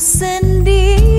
sendiri.